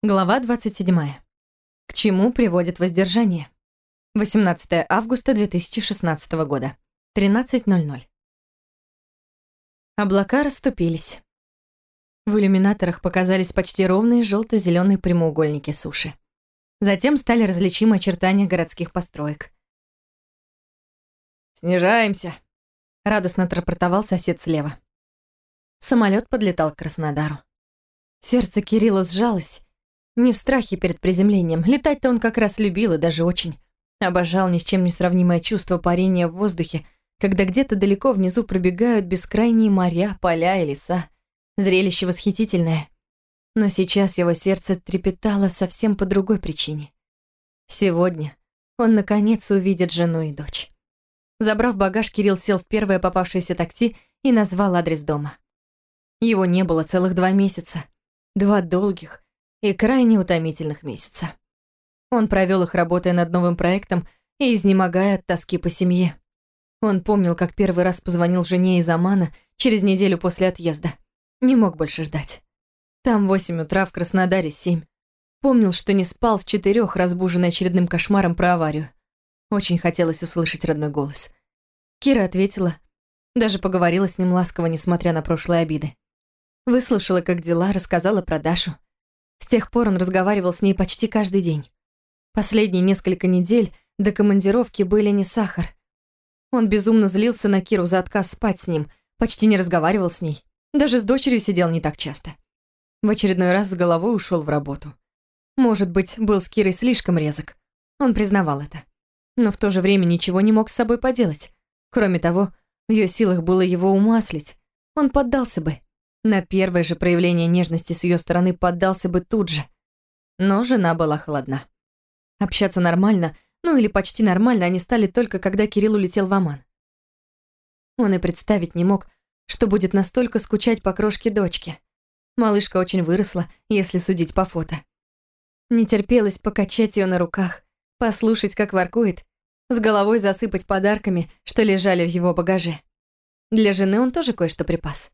Глава 27. К чему приводит воздержание? 18 августа 2016 года. 13.00. Облака расступились. В иллюминаторах показались почти ровные желто-зеленые прямоугольники суши. Затем стали различимы очертания городских построек. «Снижаемся», — радостно отрапортовал сосед слева. Самолет подлетал к Краснодару. Сердце Кирилла сжалось, не в страхе перед приземлением. Летать-то он как раз любил и даже очень. Обожал ни с чем не сравнимое чувство парения в воздухе, когда где-то далеко внизу пробегают бескрайние моря, поля и леса. Зрелище восхитительное. Но сейчас его сердце трепетало совсем по другой причине. Сегодня он наконец увидит жену и дочь. Забрав багаж, Кирилл сел в первое попавшееся такси и назвал адрес дома. Его не было целых два месяца. Два долгих, и крайне утомительных месяца. Он провел их, работая над новым проектом и изнемогая от тоски по семье. Он помнил, как первый раз позвонил жене из Амана через неделю после отъезда. Не мог больше ждать. Там восемь утра, в Краснодаре семь. Помнил, что не спал с четырех, разбуженный очередным кошмаром про аварию. Очень хотелось услышать родной голос. Кира ответила, даже поговорила с ним ласково, несмотря на прошлые обиды. Выслушала, как дела, рассказала про Дашу. С тех пор он разговаривал с ней почти каждый день. Последние несколько недель до командировки были не сахар. Он безумно злился на Киру за отказ спать с ним, почти не разговаривал с ней. Даже с дочерью сидел не так часто. В очередной раз с головой ушел в работу. Может быть, был с Кирой слишком резок. Он признавал это. Но в то же время ничего не мог с собой поделать. Кроме того, в ее силах было его умаслить. Он поддался бы. На первое же проявление нежности с ее стороны поддался бы тут же. Но жена была холодна. Общаться нормально, ну или почти нормально, они стали только, когда Кирилл улетел в Оман. Он и представить не мог, что будет настолько скучать по крошке дочки. Малышка очень выросла, если судить по фото. Не терпелось покачать ее на руках, послушать, как воркует, с головой засыпать подарками, что лежали в его багаже. Для жены он тоже кое-что припас.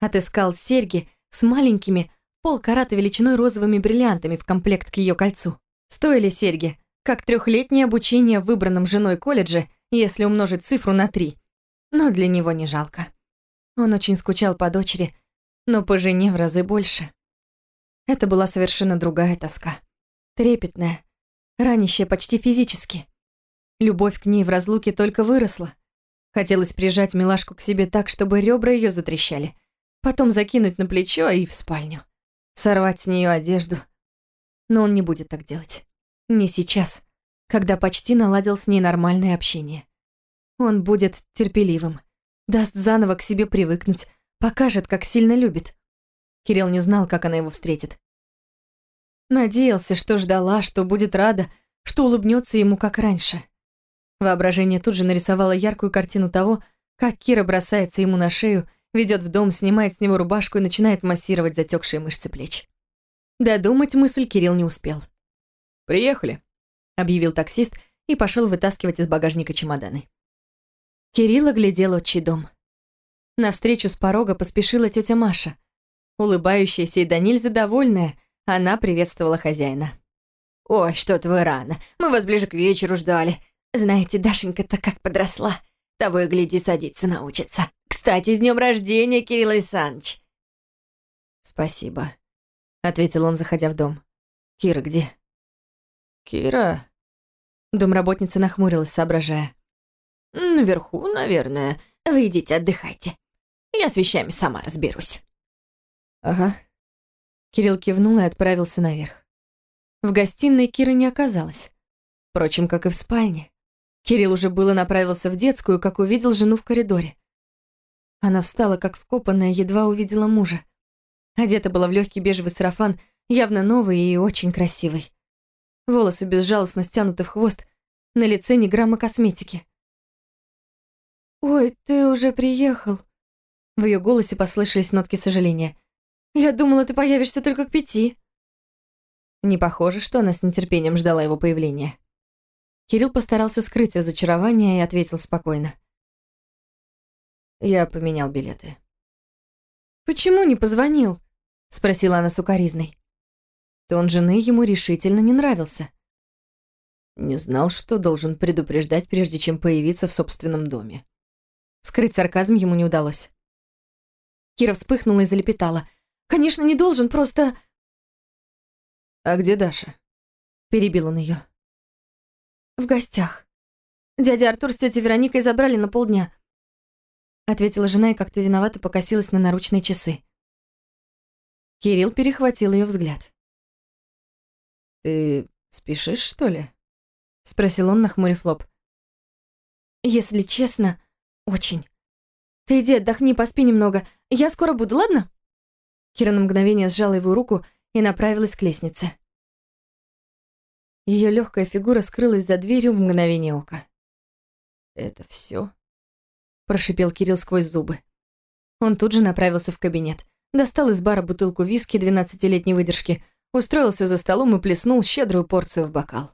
Отыскал серьги с маленькими, полкарата величиной розовыми бриллиантами в комплект к ее кольцу. Стоили серьги, как трехлетнее обучение в выбранном женой колледже, если умножить цифру на три. Но для него не жалко. Он очень скучал по дочери, но по жене в разы больше. Это была совершенно другая тоска. Трепетная, ранящая почти физически. Любовь к ней в разлуке только выросла. Хотелось прижать милашку к себе так, чтобы ребра ее затрещали – потом закинуть на плечо и в спальню. Сорвать с нее одежду. Но он не будет так делать. Не сейчас, когда почти наладил с ней нормальное общение. Он будет терпеливым, даст заново к себе привыкнуть, покажет, как сильно любит. Кирилл не знал, как она его встретит. Надеялся, что ждала, что будет рада, что улыбнется ему, как раньше. Воображение тут же нарисовало яркую картину того, как Кира бросается ему на шею ведет в дом, снимает с него рубашку и начинает массировать затекшие мышцы плеч. Додумать мысль Кирилл не успел. «Приехали», — объявил таксист и пошел вытаскивать из багажника чемоданы. Кирилл оглядел отчий дом. Навстречу с порога поспешила тетя Маша. Улыбающаяся и до нельзя довольная, она приветствовала хозяина. «Ой, что-то вы рано. Мы вас ближе к вечеру ждали. Знаете, Дашенька-то как подросла. Того и гляди, садиться научится». Кстати, с днем рождения, Кирилл Александрович!» «Спасибо», — ответил он, заходя в дом. «Кира где?» «Кира?» Домработница нахмурилась, соображая. «Наверху, наверное. Вы идите, отдыхайте. Я с вещами сама разберусь». «Ага». Кирилл кивнул и отправился наверх. В гостиной Киры не оказалось. Впрочем, как и в спальне. Кирилл уже было направился в детскую, как увидел жену в коридоре. Она встала, как вкопанная, едва увидела мужа. Одета была в легкий бежевый сарафан, явно новый и очень красивый. Волосы безжалостно стянуты в хвост, на лице ни грамма косметики. «Ой, ты уже приехал!» В ее голосе послышались нотки сожаления. «Я думала, ты появишься только к пяти». Не похоже, что она с нетерпением ждала его появления. Кирилл постарался скрыть разочарование и ответил спокойно. Я поменял билеты. «Почему не позвонил?» — спросила она сукоризной. Тон жены ему решительно не нравился. Не знал, что должен предупреждать, прежде чем появиться в собственном доме. Скрыть сарказм ему не удалось. Кира вспыхнула и залепетала. «Конечно, не должен, просто...» «А где Даша?» Перебил он ее. «В гостях. Дядя Артур с тетей Вероникой забрали на полдня», ответила жена и как-то виновато покосилась на наручные часы. Кирилл перехватил ее взгляд. «Ты спешишь, что ли?» Спросил он, нахмурив лоб. «Если честно, очень. Ты иди отдохни, поспи немного. Я скоро буду, ладно?» Кира на мгновение сжала его руку и направилась к лестнице. Ее легкая фигура скрылась за дверью в мгновение ока. «Это все? Прошипел Кирилл сквозь зубы. Он тут же направился в кабинет, достал из бара бутылку виски двенадцатилетней выдержки, устроился за столом и плеснул щедрую порцию в бокал.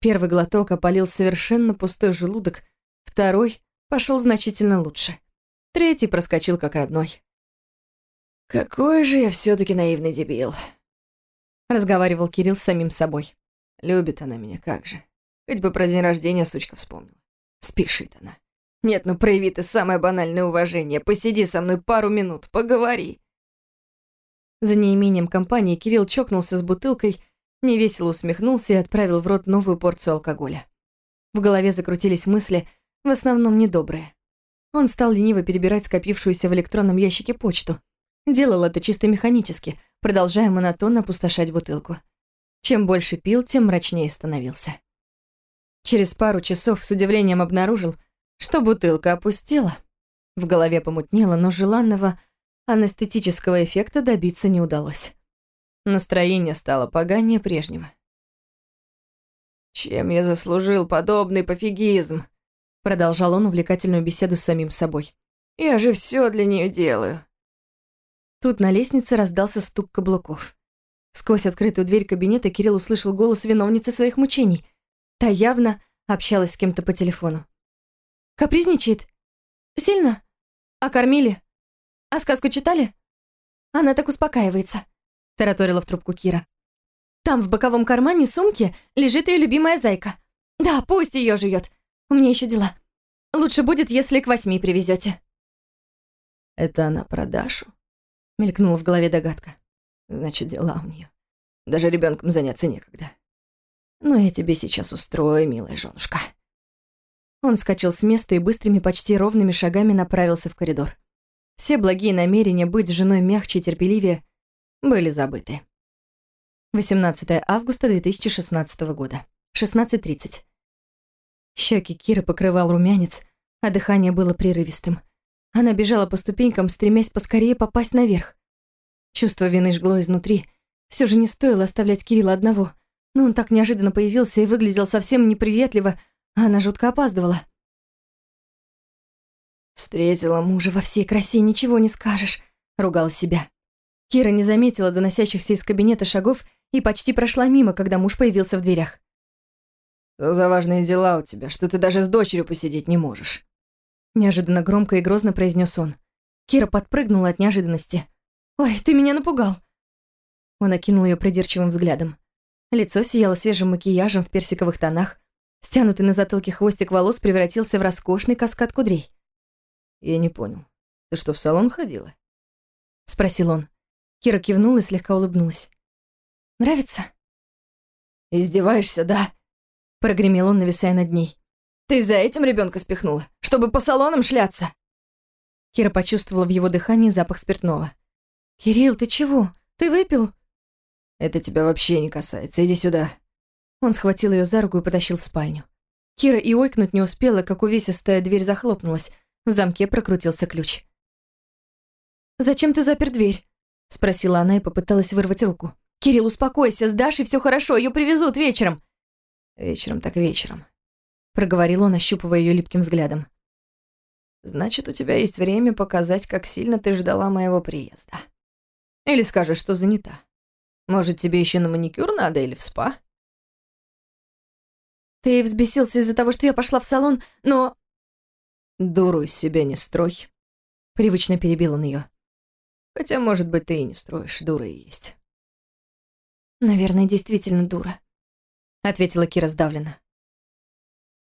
Первый глоток опалил совершенно пустой желудок, второй пошел значительно лучше. Третий проскочил как родной. «Какой же я все таки наивный дебил», — разговаривал Кирилл с самим собой. «Любит она меня, как же. Хоть бы про день рождения сучка вспомнила. Спешит она. Нет, ну прояви ты самое банальное уважение. Посиди со мной пару минут, поговори». За неимением компании Кирилл чокнулся с бутылкой, невесело усмехнулся и отправил в рот новую порцию алкоголя. В голове закрутились мысли, в основном недобрые. Он стал лениво перебирать скопившуюся в электронном ящике почту. Делал это чисто механически, продолжая монотонно опустошать бутылку. Чем больше пил, тем мрачнее становился. Через пару часов с удивлением обнаружил, что бутылка опустела. В голове помутнело, но желанного анестетического эффекта добиться не удалось. Настроение стало поганее прежнего. «Чем я заслужил подобный пофигизм?» Продолжал он увлекательную беседу с самим собой. «Я же все для нее делаю». Тут на лестнице раздался стук каблуков. Сквозь открытую дверь кабинета Кирилл услышал голос виновницы своих мучений. Та явно общалась с кем-то по телефону. Капризничает? Сильно? А кормили? А сказку читали? Она так успокаивается, тараторила в трубку Кира. Там в боковом кармане сумки лежит ее любимая зайка. Да, пусть ее жует. У меня еще дела. Лучше будет, если к восьми привезете. Это она про Дашу? Мелькнула в голове догадка. Значит, дела у нее. Даже ребенком заняться некогда. Ну, я тебе сейчас устрою, милая женушка. Он вскочил с места и быстрыми, почти ровными шагами направился в коридор. Все благие намерения быть с женой мягче и терпеливее были забыты. 18 августа 2016 года. 16.30. Щеки Киры покрывал румянец, а дыхание было прерывистым. Она бежала по ступенькам, стремясь поскорее попасть наверх. Чувство вины жгло изнутри. Все же не стоило оставлять Кирилла одного. Но он так неожиданно появился и выглядел совсем неприветливо, она жутко опаздывала. «Встретила мужа во всей красе, ничего не скажешь», — ругала себя. Кира не заметила доносящихся из кабинета шагов и почти прошла мимо, когда муж появился в дверях. «Что за важные дела у тебя, что ты даже с дочерью посидеть не можешь?» Неожиданно громко и грозно произнес он. Кира подпрыгнула от неожиданности. «Ой, ты меня напугал!» Он окинул ее придирчивым взглядом. Лицо сияло свежим макияжем в персиковых тонах, Стянутый на затылке хвостик волос превратился в роскошный каскад кудрей. «Я не понял. Ты что, в салон ходила?» Спросил он. Кира кивнула и слегка улыбнулась. «Нравится?» «Издеваешься, да?» Прогремел он, нависая над ней. «Ты за этим ребенка спихнула? Чтобы по салонам шляться?» Кира почувствовала в его дыхании запах спиртного. «Кирилл, ты чего? Ты выпил?» «Это тебя вообще не касается. Иди сюда». Он схватил ее за руку и потащил в спальню. Кира и ойкнуть не успела, как увесистая дверь захлопнулась. В замке прокрутился ключ. «Зачем ты запер дверь?» — спросила она и попыталась вырвать руку. «Кирилл, успокойся, с Дашей все хорошо, ее привезут вечером». «Вечером так вечером», — проговорил он, ощупывая ее липким взглядом. «Значит, у тебя есть время показать, как сильно ты ждала моего приезда. Или скажешь, что занята. Может, тебе еще на маникюр надо или в спа?» Ты взбесился из-за того, что я пошла в салон, но...» «Дуру из себя не строй», — привычно перебил он ее. «Хотя, может быть, ты и не строишь, дура и есть». «Наверное, действительно дура», — ответила Кира сдавленно.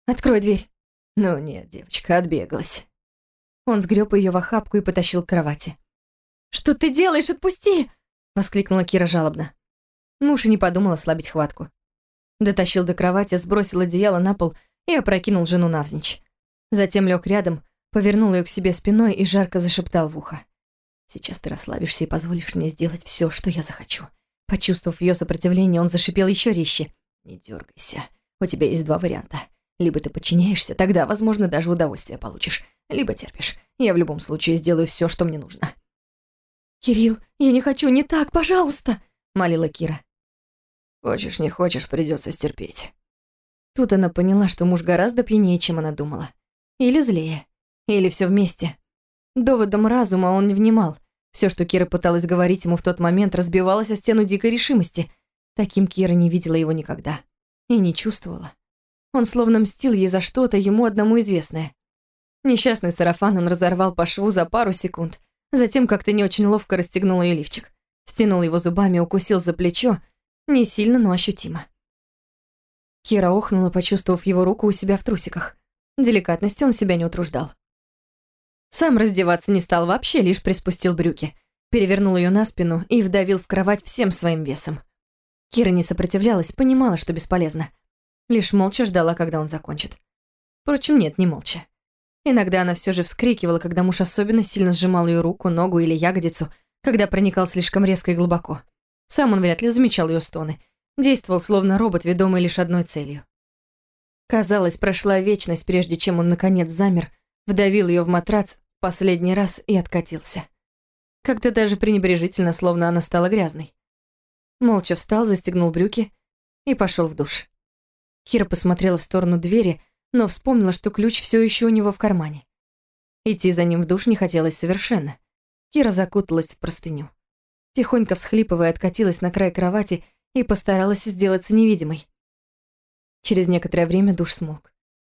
«Открой дверь». «Ну нет, девочка, отбеглась». Он сгреб ее в охапку и потащил к кровати. «Что ты делаешь? Отпусти!» — воскликнула Кира жалобно. Муж и не подумал ослабить хватку. Дотащил до кровати, сбросил одеяло на пол и опрокинул жену навзничь. Затем лег рядом, повернул ее к себе спиной и жарко зашептал в ухо. «Сейчас ты расслабишься и позволишь мне сделать все, что я захочу». Почувствовав ее сопротивление, он зашипел еще резче. «Не дергайся. У тебя есть два варианта. Либо ты подчиняешься, тогда, возможно, даже удовольствие получишь. Либо терпишь. Я в любом случае сделаю все, что мне нужно». «Кирилл, я не хочу, не так, пожалуйста!» — молила Кира. Хочешь, не хочешь, придется стерпеть. Тут она поняла, что муж гораздо пьянее, чем она думала. Или злее. Или все вместе. Доводом разума он не внимал. Все, что Кира пыталась говорить ему в тот момент, разбивалось о стену дикой решимости. Таким Кира не видела его никогда. И не чувствовала. Он словно мстил ей за что-то, ему одному известное. Несчастный сарафан он разорвал по шву за пару секунд. Затем как-то не очень ловко расстегнул ее лифчик. Стянул его зубами, укусил за плечо не сильно, но ощутимо. Кира охнула, почувствовав его руку у себя в трусиках. Деликатности он себя не утруждал. Сам раздеваться не стал вообще, лишь приспустил брюки. Перевернул ее на спину и вдавил в кровать всем своим весом. Кира не сопротивлялась, понимала, что бесполезно. Лишь молча ждала, когда он закончит. Впрочем, нет, не молча. Иногда она все же вскрикивала, когда муж особенно сильно сжимал ее руку, ногу или ягодицу, когда проникал слишком резко и глубоко. Сам он вряд ли замечал ее стоны. Действовал словно робот, ведомый лишь одной целью. Казалось, прошла вечность, прежде чем он наконец замер, вдавил ее в матрац последний раз и откатился. Как-то даже пренебрежительно, словно она стала грязной. Молча встал, застегнул брюки и пошел в душ. Кира посмотрела в сторону двери, но вспомнила, что ключ все еще у него в кармане. Идти за ним в душ не хотелось совершенно. Кира закуталась в простыню. Тихонько всхлипывая, откатилась на край кровати и постаралась сделаться невидимой. Через некоторое время душ смолк.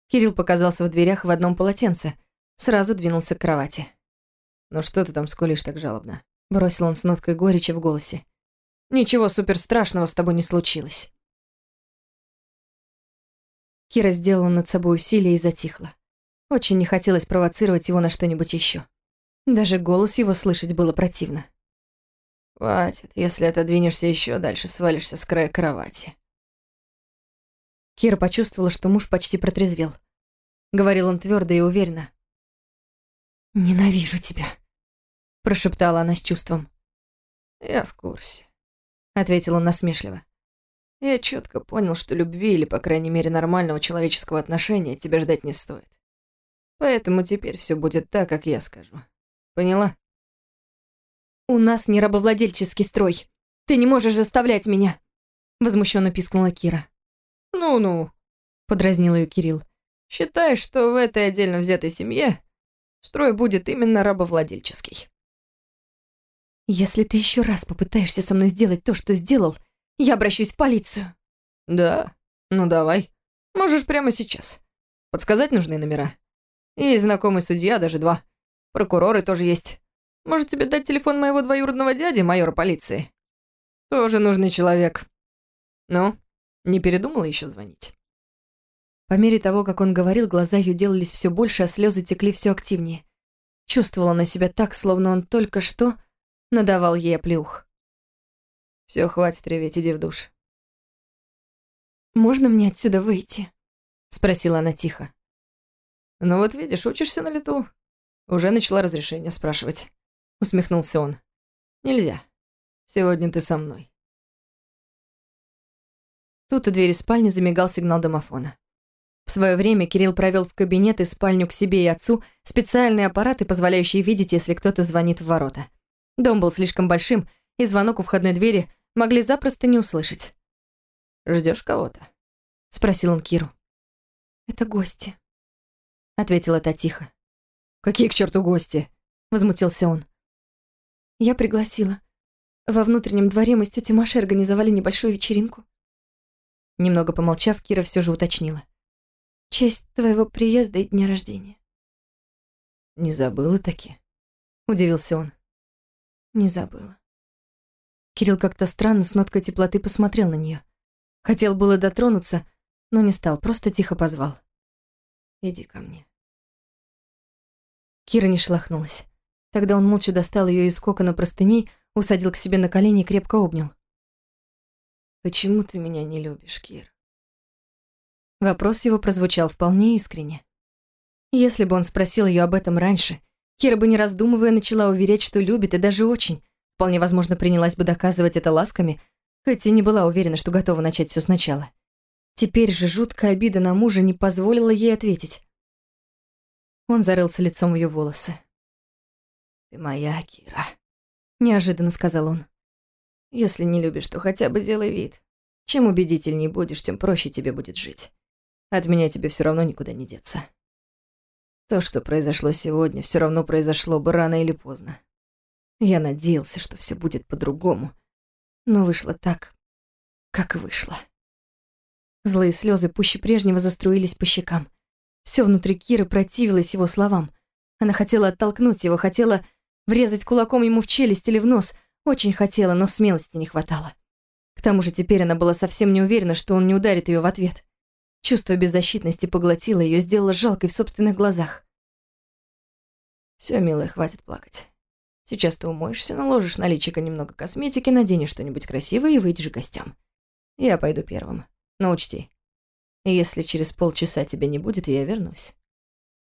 Кирилл показался в дверях в одном полотенце, сразу двинулся к кровати. «Ну что ты там скулишь так жалобно?» Бросил он с ноткой горечи в голосе. «Ничего суперстрашного с тобой не случилось». Кира сделала над собой усилие и затихла. Очень не хотелось провоцировать его на что-нибудь еще. Даже голос его слышать было противно. Хватит, если отодвинешься еще дальше, свалишься с края кровати. Кира почувствовала, что муж почти протрезвел. Говорил он твердо и уверенно. «Ненавижу тебя», — прошептала она с чувством. «Я в курсе», — ответил он насмешливо. «Я четко понял, что любви или, по крайней мере, нормального человеческого отношения тебе ждать не стоит. Поэтому теперь все будет так, как я скажу. Поняла?» «У нас не рабовладельческий строй. Ты не можешь заставлять меня!» Возмущенно пискнула Кира. «Ну-ну», — подразнил ее Кирилл. «Считай, что в этой отдельно взятой семье строй будет именно рабовладельческий». «Если ты еще раз попытаешься со мной сделать то, что сделал, я обращусь в полицию». «Да? Ну давай. Можешь прямо сейчас. Подсказать нужные номера. И знакомый судья, даже два. Прокуроры тоже есть. Может, тебе дать телефон моего двоюродного дяди, майора полиции? Тоже нужный человек. Ну, не передумала еще звонить?» По мере того, как он говорил, глаза ее делались все больше, а слезы текли все активнее. Чувствовала на себя так, словно он только что надавал ей оплеух. Все, хватит реветь, иди в душ. «Можно мне отсюда выйти?» — спросила она тихо. «Ну вот видишь, учишься на лету. Уже начала разрешение спрашивать усмехнулся он. Нельзя. Сегодня ты со мной. Тут у двери спальни замигал сигнал домофона. В свое время Кирилл провел в кабинет и спальню к себе и отцу специальные аппараты, позволяющие видеть, если кто-то звонит в ворота. Дом был слишком большим, и звонок у входной двери могли запросто не услышать. Ждешь кого-то?» — спросил он Киру. «Это гости», — ответила та тихо. «Какие к черту гости?» — возмутился он. Я пригласила. Во внутреннем дворе мы с тетей Машей организовали небольшую вечеринку. Немного помолчав, Кира все же уточнила. честь твоего приезда и дня рождения. Не забыла таки? Удивился он. Не забыла. Кирилл как-то странно с ноткой теплоты посмотрел на нее. Хотел было дотронуться, но не стал, просто тихо позвал. «Иди ко мне». Кира не шелохнулась. Тогда он молча достал ее из кокона простыней, усадил к себе на колени и крепко обнял. «Почему ты меня не любишь, Кир?» Вопрос его прозвучал вполне искренне. Если бы он спросил ее об этом раньше, Кира бы, не раздумывая, начала уверять, что любит, и даже очень. Вполне возможно, принялась бы доказывать это ласками, хоть и не была уверена, что готова начать все сначала. Теперь же жуткая обида на мужа не позволила ей ответить. Он зарылся лицом в ее волосы. «Ты моя, Кира», — неожиданно сказал он. «Если не любишь, то хотя бы делай вид. Чем убедительней будешь, тем проще тебе будет жить. От меня тебе все равно никуда не деться. То, что произошло сегодня, все равно произошло бы рано или поздно. Я надеялся, что все будет по-другому, но вышло так, как вышло». Злые слезы пуще прежнего заструились по щекам. Все внутри Киры противилось его словам. Она хотела оттолкнуть его, хотела врезать кулаком ему в челюсть или в нос. Очень хотела, но смелости не хватало. К тому же теперь она была совсем не уверена, что он не ударит ее в ответ. Чувство беззащитности поглотило ее, сделало жалкой в собственных глазах. Все, милая, хватит плакать. Сейчас ты умоешься, наложишь на личико немного косметики, наденешь что-нибудь красивое и выйдешь к гостям. Я пойду первым. Но учти, если через полчаса тебя не будет, я вернусь.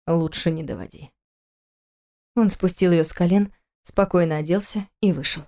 Лучше не доводи. Он спустил ее с колен, спокойно оделся и вышел.